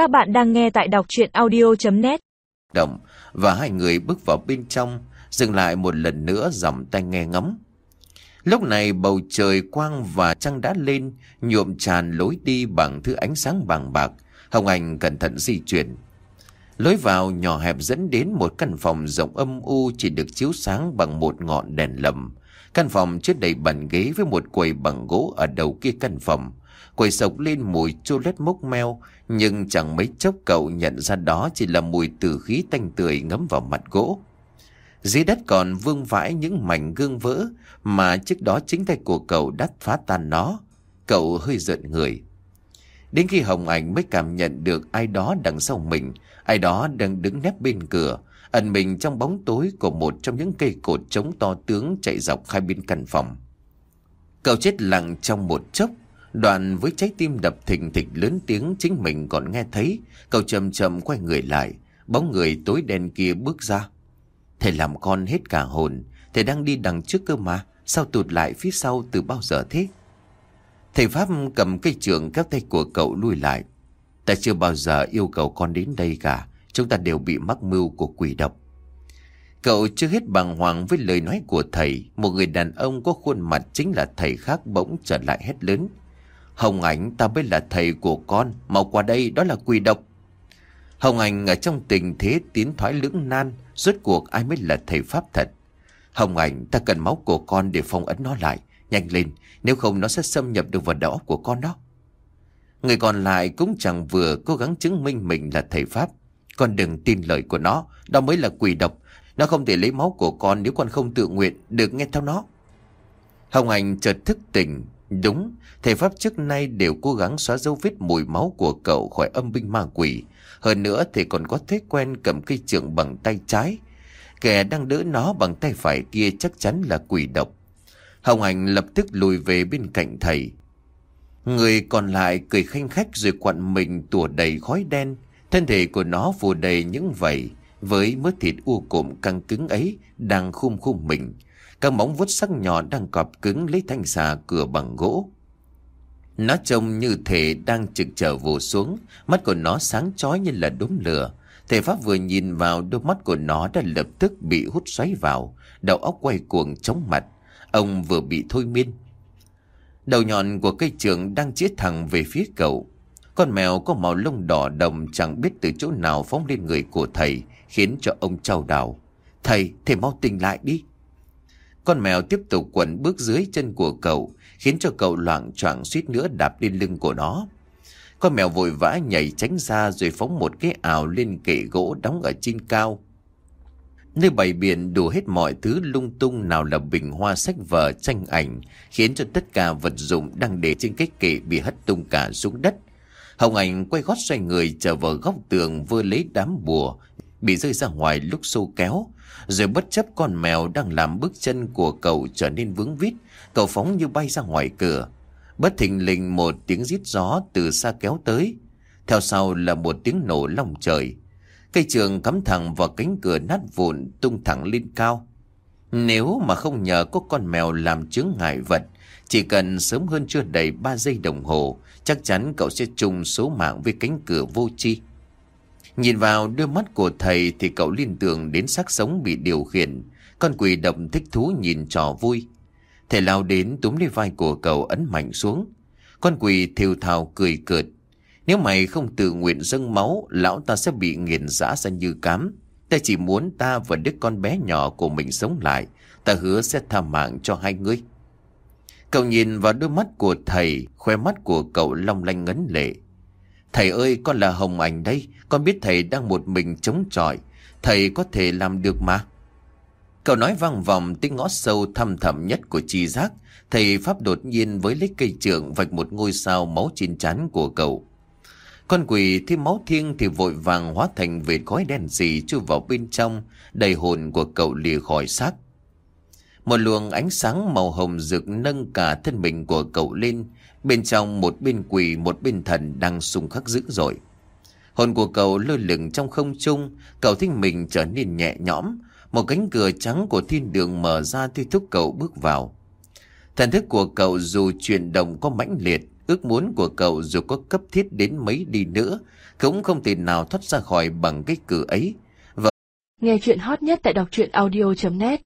Các bạn đang nghe tại đọc chuyện audio.net Động và hai người bước vào bên trong, dừng lại một lần nữa dòng tay nghe ngắm. Lúc này bầu trời quang và trăng đã lên, nhuộm tràn lối đi bằng thứ ánh sáng vàng bạc. Hồng Anh cẩn thận di chuyển. Lối vào nhỏ hẹp dẫn đến một căn phòng rộng âm u chỉ được chiếu sáng bằng một ngọn đèn lầm. Căn phòng chứa đầy bàn ghế với một quầy bằng gỗ ở đầu kia căn phòng. Quầy sộc lên mùi chô lết mốc meo, nhưng chẳng mấy chốc cậu nhận ra đó chỉ là mùi tử khí tanh tưởi ngấm vào mặt gỗ. Dưới đất còn vương vãi những mảnh gương vỡ mà trước đó chính tay của cậu đã phá tan nó. Cậu hơi giận người. Đến khi Hồng Ảnh mới cảm nhận được ai đó đằng sau mình, ai đó đang đứng nép bên cửa, ẩn mình trong bóng tối của một trong những cây cột trống to tướng chạy dọc hai bên căn phòng. Cậu chết lặng trong một chốc, đoạn với trái tim đập thình thịch lớn tiếng chính mình còn nghe thấy, cậu chậm chậm quay người lại, bóng người tối đen kia bước ra. Thầy làm con hết cả hồn, thầy đang đi đằng trước cơ mà, sao tụt lại phía sau từ bao giờ thế? Thầy Pháp cầm cây trường các tay của cậu lui lại. Ta chưa bao giờ yêu cầu con đến đây cả, chúng ta đều bị mắc mưu của quỷ độc. Cậu chưa hết bàng hoàng với lời nói của thầy, một người đàn ông có khuôn mặt chính là thầy khác bỗng trở lại hét lớn. Hồng Ảnh ta mới là thầy của con, mau qua đây đó là quỷ độc. Hồng Ảnh ở trong tình thế tiến thoái lưỡng nan, rốt cuộc ai mới là thầy Pháp thật. Hồng Ảnh ta cần máu của con để phong ấn nó lại, nhanh lên, nếu không nó sẽ xâm nhập được vào đầu óc của con đó. Người còn lại cũng chẳng vừa cố gắng chứng minh mình là thầy Pháp. Con đừng tin lời của nó, đó mới là quỷ độc. Nó không thể lấy máu của con nếu con không tự nguyện, được nghe theo nó. Hồng Anh chợt thức tỉnh. Đúng, thầy Pháp trước nay đều cố gắng xóa dấu vết mùi máu của cậu khỏi âm binh ma quỷ. Hơn nữa thầy còn có thói quen cầm cây trượng bằng tay trái. Kẻ đang đỡ nó bằng tay phải kia chắc chắn là quỷ độc. Hồng Anh lập tức lùi về bên cạnh thầy. Người còn lại cười khanh khách rồi quặn mình tủa đầy khói đen. Thân thể của nó phủ đầy những vẩy với mớ thịt u cụm căng cứng ấy đang khum khum mình. Các móng vuốt sắc nhọn đang cọp cứng lấy thanh xà cửa bằng gỗ. Nó trông như thể đang trực chờ vồ xuống, mắt của nó sáng chói như là đốm lửa. Thể pháp vừa nhìn vào đôi mắt của nó đã lập tức bị hút xoáy vào, đầu óc quay cuồng chóng mặt. Ông vừa bị thôi miên. Đầu nhọn của cây trường đang chĩa thẳng về phía cậu. Con mèo có màu lông đỏ đồng chẳng biết từ chỗ nào phóng lên người của thầy, khiến cho ông trao đảo. Thầy, thầy mau tỉnh lại đi. Con mèo tiếp tục quẩn bước dưới chân của cậu, khiến cho cậu loạn choạng suýt nữa đạp lên lưng của nó. Con mèo vội vã nhảy tránh ra rồi phóng một cái ảo lên kệ gỗ đóng ở trên cao. Nơi bày biển đủ hết mọi thứ lung tung nào là bình hoa sách vở tranh ảnh, khiến cho tất cả vật dụng đang để trên cái kệ bị hất tung cả xuống đất. Hồng Ảnh quay gót xoay người trở vào góc tường vơ lấy đám bùa, bị rơi ra ngoài lúc xô kéo. Rồi bất chấp con mèo đang làm bước chân của cậu trở nên vướng vít, cậu phóng như bay ra ngoài cửa. Bất thình lình một tiếng rít gió từ xa kéo tới. Theo sau là một tiếng nổ lòng trời. Cây trường cắm thẳng vào cánh cửa nát vụn tung thẳng lên cao. Nếu mà không nhờ có con mèo làm chứng ngại vật, chỉ cần sớm hơn chưa đầy 3 giây đồng hồ, chắc chắn cậu sẽ trùng số mạng với cánh cửa vô tri. Nhìn vào đôi mắt của thầy thì cậu liên tưởng đến xác sống bị điều khiển. Con quỷ độc thích thú nhìn trò vui. Thầy lao đến túm lấy vai của cậu ấn mạnh xuống. Con quỷ thiêu thào cười cợt. Nếu mày không tự nguyện dâng máu, lão ta sẽ bị nghiền giã ra như cám. Ta chỉ muốn ta và đứa con bé nhỏ của mình sống lại. Ta hứa sẽ tha mạng cho hai người. Cậu nhìn vào đôi mắt của thầy, khoe mắt của cậu long lanh ngấn lệ. Thầy ơi, con là Hồng Ảnh đây, con biết thầy đang một mình chống chọi. Thầy có thể làm được mà. Cậu nói vang vòng tiếng ngõ sâu thăm thẳm nhất của chi giác. Thầy Pháp đột nhiên với lấy cây trường vạch một ngôi sao máu trên trán của cậu. Con quỷ thi máu thiêng thì vội vàng hóa thành vệt khói đen xì chui vào bên trong, đầy hồn của cậu lìa khỏi xác. Một luồng ánh sáng màu hồng rực nâng cả thân mình của cậu lên, bên trong một bên quỷ một bên thần đang xung khắc dữ dội. Hồn của cậu lơ lửng trong không trung, cậu thích mình trở nên nhẹ nhõm, một cánh cửa trắng của thiên đường mở ra thôi thúc cậu bước vào. Thần thức của cậu dù chuyển động có mãnh liệt, ước muốn của cậu dù có cấp thiết đến mấy đi nữa, cũng không thể nào thoát ra khỏi bằng cái cửa ấy. Nghe chuyện hot nhất tại đọc truyện audio.net